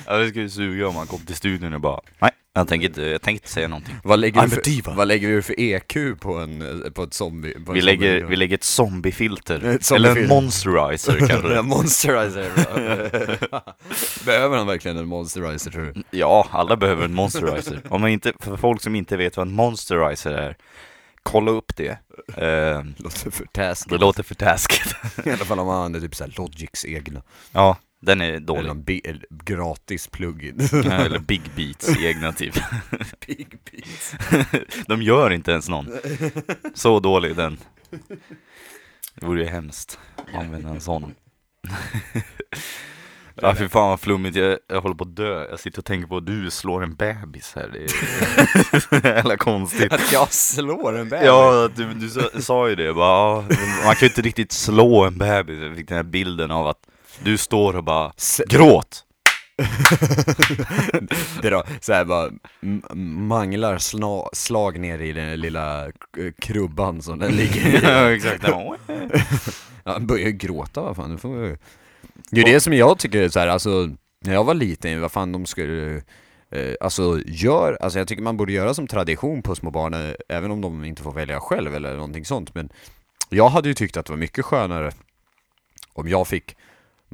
Ja det skulle suga om han kom till studion och bara Nej, Jag tänker inte, jag tänker inte säga någonting. Vad lägger, I'm du för, vad lägger du för EQ på en, på ett zombie? På en Vi lägger, zombie- vi lägger ett zombiefilter. (laughs) Ett Eller en monsterizer (laughs) kanske. Monsterizer (laughs) Behöver han verkligen en monsterizer tror du? Ja, alla behöver en monsterizer. Om man inte, för folk som inte vet vad en monsterizer är, kolla upp det. Eh, Låter för taskigt det låter för taskigt. I alla fall om man använder typ såhär Logics egna Ja, den är Eller dålig. någon bi- eller gratis plugin Eller (laughs) Big Beats egna typ. (laughs) Big beats (laughs) De gör inte ens någon. Så dålig den. Det vore ju hemskt att använda en sån. Ja fy fan vad flummigt, jag, jag håller på att dö. Jag sitter och tänker på att du slår en bebis här. Det är jävla konstigt. Att jag slår en bebis? Ja, du, du sa, sa ju det. Bara, man kan ju inte riktigt slå en bebis. Jag fick den här bilden av att du står och bara Gråt! (laughs) det då, såhär bara manglar sna- slag ner i den lilla krubban som den ligger i (laughs) ja exakt. (laughs) Ja, han börjar ju gråta, vad fan, det får. Det är det som jag tycker är så här, alltså, när jag var liten, vad fan de skulle... Eh, alltså, gör, alltså jag tycker man borde göra som tradition på små barn, eh, även om de inte får välja själv eller någonting sånt, men jag hade ju tyckt att det var mycket skönare om jag fick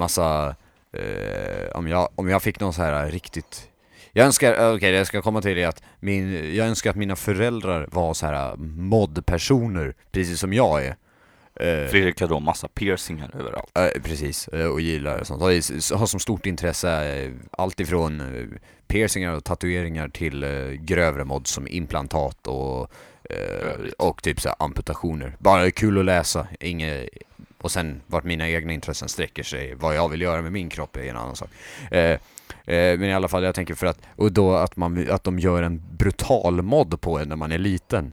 massa, eh, om, jag, om jag fick någon så här riktigt jag önskar, eh, okej jag ska komma till det att min, jag önskar att mina föräldrar var så här modpersoner, precis som jag är. Eh, Fredrik har då massa piercingar överallt. Eh, precis, eh, och gillar sånt. Har, har som stort intresse eh, allt ifrån eh, piercingar och tatueringar till eh, grövre mods som implantat och, eh, och typ så amputationer. Bara kul att läsa, inget, och sen vart mina egna intressen sträcker sig, vad jag vill göra med min kropp är en annan sak. Eh, eh, men i alla fall, jag tänker för att, och då att, man, att de gör en brutal mod på en när man är liten.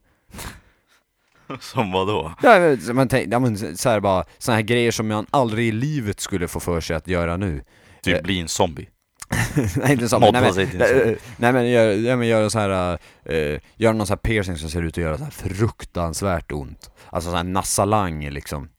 (laughs) Som vad då? Ja, men, man tänk, ja, men så här bara, såna här grejer som man aldrig i livet skulle få för sig att göra nu. Typ Eh. bli en zombie. (laughs) nej, inte så. Modda Nej, men, sån. nej, nej men gör, ja, men gör så här, uh, gör någon så här piercing som ser ut att göra så här fruktansvärt ont. Alltså sån här nassalang liksom.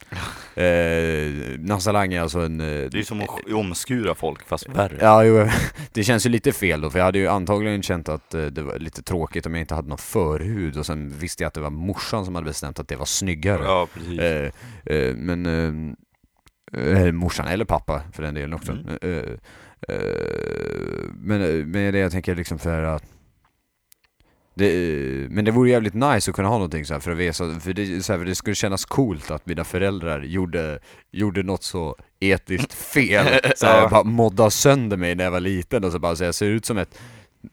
uh, (laughs) nassalang är alltså en... eh, Det är som att sk- omskura folk fast värre. Ja, jo, (laughs) det känns ju lite fel då, för jag hade ju antagligen känt att eh, det var lite tråkigt om jag inte hade någon förhud och sen visste jag att det var morsan som hade bestämt att det var snyggare. Ja, precis. Eh, eh, men eh, eh, morsan eller pappa för den delen också. Mm. Eh, men, eh, men det jag tänker liksom för att det, eh, men det vore jävligt nice att kunna ha någonting så här för att visa, för det, så här, för det skulle kännas coolt att mina föräldrar gjorde, gjorde något så etiskt (laughs) fel. Så här, Ja. bara modda sönder mig när jag var liten och så bara så jag ser ut som ett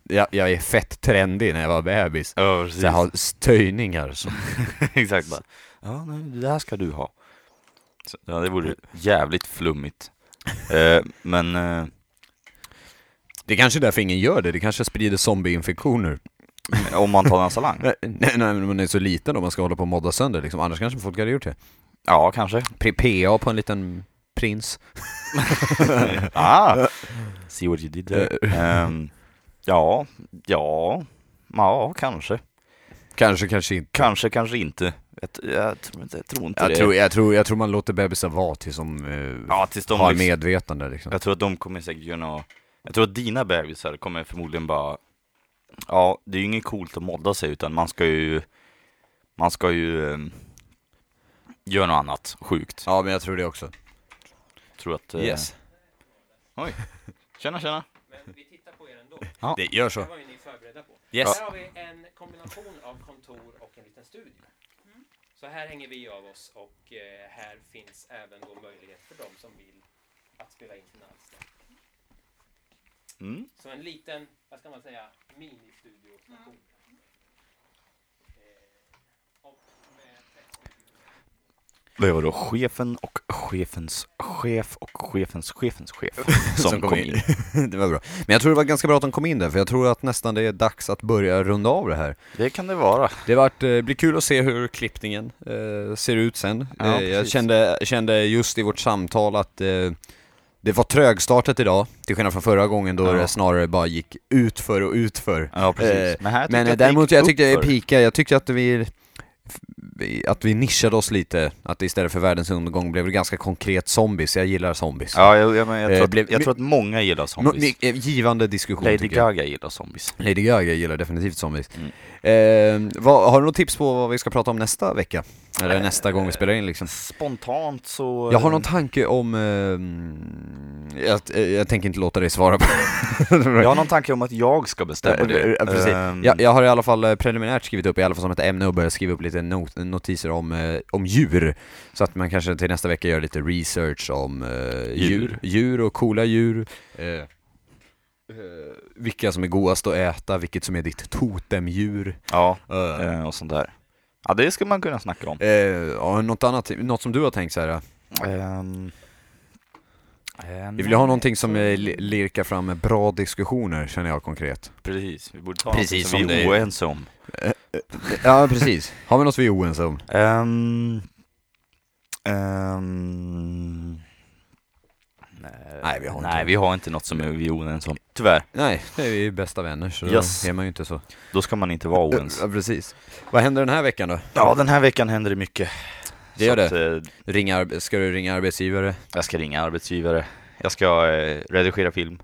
jag, jag är fett trendig när jag var bebis. Ja. Så jag har stöjningar som (laughs) Exakt bara. Ja, nej, det där ska du ha. Så, ja, det vore jävligt flummigt. Eh, men, eh, Det kanske är därför ingen gör det, det kanske sprider zombieinfektioner. (laughs) om man tar en salang? Nej, nej, men man är så liten om man ska hålla på och modda sönder liksom, annars kanske folk hade gjort det. Ja, kanske. P- PA på en liten prins. (laughs) ah, see what you did there. Ehm, ja, ja, ja, kanske. Kanske, kanske inte. Kanske, kanske inte. Jag, jag, tror, inte- jag tror inte Jag det. tror, jag, tror, jag tror man låter bebisar vara tills de eh, ja, tills de har liksom, medvetande liksom. Jag tror att de kommer säkert göra något, Jag tror att dina bebisar kommer förmodligen bara Ja, det är ju inget coolt att modda sig utan man ska ju Man ska ju eh, Göra något annat sjukt Ja, men jag tror det också. Tror att eh, Yes. Oj, tjena tjena Men vi tittar på er ändå. Det gör så. Det var ju ni förberedda på. Yes. Här har vi en kombination av kontor och en liten studio. Så här hänger vi av oss och eh, här finns även då möjlighet för dem som vill att spela in sina alster. Mm. Så en liten, vad ska man säga, ministudiostation. Med Det var då chefen och chefens chef och chefens chefens chef (laughs) som, kom in. (laughs) det var bra. Men jag tror det var ganska bra att de kom in där, för jag tror att nästan det är dags att börja runda av det här. Det kan det vara. Det vart, eh, blir kul att se hur klippningen eh, ser ut sen. Ja, eh, jag kände, kände just i vårt samtal att eh, det var trögstartat idag, till skillnad från förra gången då Ja. det snarare bara gick utför och utför. Ja precis. Eh, men här Men jag däremot, jag tyckte jag pika, jag tyckte att vi att vi nischade oss lite, att istället för världens undergång blev det ganska konkret zombies, jag gillar zombies. Ja, jag, jag, jag, Eh, tror, att, blev- jag tror att många gillar zombies. eh, Givande diskussion Lady. Gaga gillar zombies. Lady Gaga gillar definitivt zombies. Mm. Eh, vad, har du något tips på vad vi ska prata om nästa vecka? Eller nästa gång vi spelar in liksom? Spontant så... Jag har någon tanke om... Eh, jag, eh, jag tänker inte låta dig svara på jag har någon tanke om att jag ska bestämma Eh, det. eh, precis. Ehm, jag, jag har i alla fall eh, preliminärt skrivit upp i alla fall som ett ämne och börjat skriva upp lite not notiser om, eh, om djur. Så att man kanske till nästa vecka gör lite research om eh, djur. Djur. och coola djur. Eh, eh, vilka som är godast att äta, vilket som är ditt totemdjur. Ja, Eh, eh, och sånt där. Ja, det ska man kunna snacka om. eh, ja, något annat, något som du har tänkt så här. Eh, Vi vill ha någonting som eh, li- lirkar fram bra diskussioner, känner jag konkret. Precis, vi borde ta Precis någonting som som vi är oense om. Ja, precis. Har vi något vi är oense om? Ehm, ehm, nej, Nej, vi har inte nej, det. vi har inte något som är vi är oense om. Tyvärr, Nej, det är vi ju bästa vänner så Yes. då är man ju inte så. då ska man inte vara oense. Ja, precis. Vad händer den här veckan då? Ja, den här veckan händer det mycket. Det gör att, eh, Ringa, ska du ringa arbetsgivare? jag ska ringa arbetsgivare. Jag ska eh, redigera film.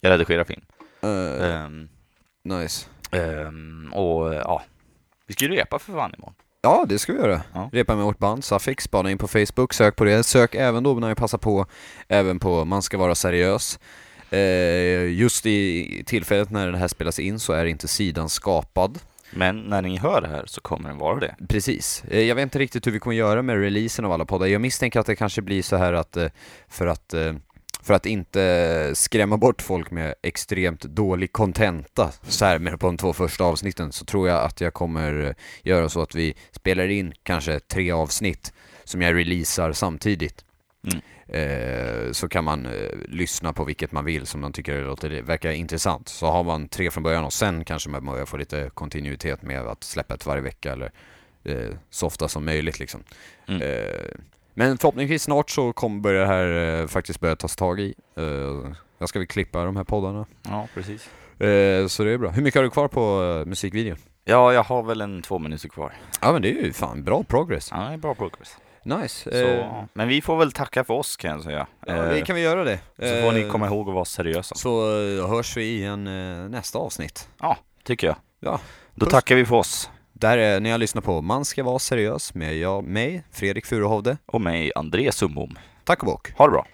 Jag redigerar film. Uh, Ehm, nice. ehm, och eh, ja, vi ska ju repa för fan imorgon. Ja, det ska vi göra. Ja. Repa med vårt band, Suffix, spana in på Facebook, sök på det. Sök även då när ni passar på, även på Man ska vara seriös. Eh, just i tillfället när det här spelas in så är inte sidan skapad. Men när ni hör det här så kommer den vara det. Precis. Eh, Jag vet inte riktigt hur vi kommer göra med releasen av alla poddar. Jag misstänker att det kanske blir så här att eh, för att för att inte skrämma bort folk med extremt dålig contenta så här med på de två första avsnitten så tror jag att jag kommer eh, göra så att vi spelar in kanske tre avsnitt som jag releasar samtidigt. Mm. Eh, så kan man eh, lyssna på vilket man vill som man tycker det låter, verkar intressant. Så har man tre från början och sen kanske man börjar få lite kontinuitet med att släppa ett varje vecka eller eh, så ofta som möjligt liksom. Mm. Eh, men förhoppningsvis snart så kommer börja det här eh, faktiskt börja tas tag i. Eh, jag ska väl klippa de här poddarna. Ja, precis. Eh, så det är bra. Hur mycket har du kvar på eh, musikvideon? Ja, jag har väl en två minuter kvar. Ja men det är ju fan bra progress. Ja, det är bra progress. Nice. Så, Eh, Men vi får väl tacka för oss kan jag säga. ja, Eh, vi kan vi göra det. Så får ni Eh, komma ihåg att vara seriösa. Så eh, hörs vi igen eh, nästa avsnitt. Ja, tycker jag. Ja. Då Puss. tackar vi för oss. Där är när jag lyssnar på Man ska vara seriös med jag, mig, Fredrik Furuhovde. Och mig, André Sumbom. Tack och bock. Ha det bra.